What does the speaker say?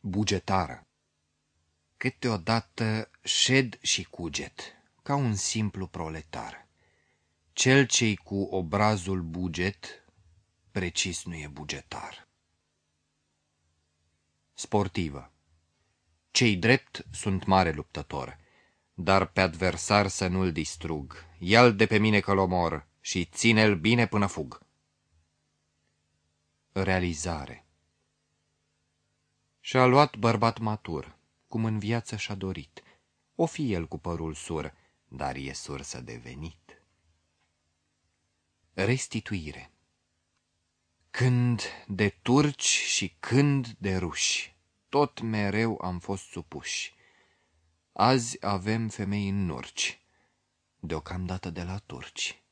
bugetară. Câteodată șed și cuget, ca un simplu proletar. Cel ce cu obrazul buget, precis nu e bugetar. Sportivă Cei drept sunt mare luptător, dar pe adversar să nu-l distrug. Ia-l de pe mine că omor și ține-l bine până fug. Realizare Și-a luat bărbat matur, cum în viață și-a dorit. O fi el cu părul sur, dar e sursă de venit. Restituire Când de turci și când de ruși, tot mereu am fost supuși. Azi avem femei în nurci, deocamdată de la turci.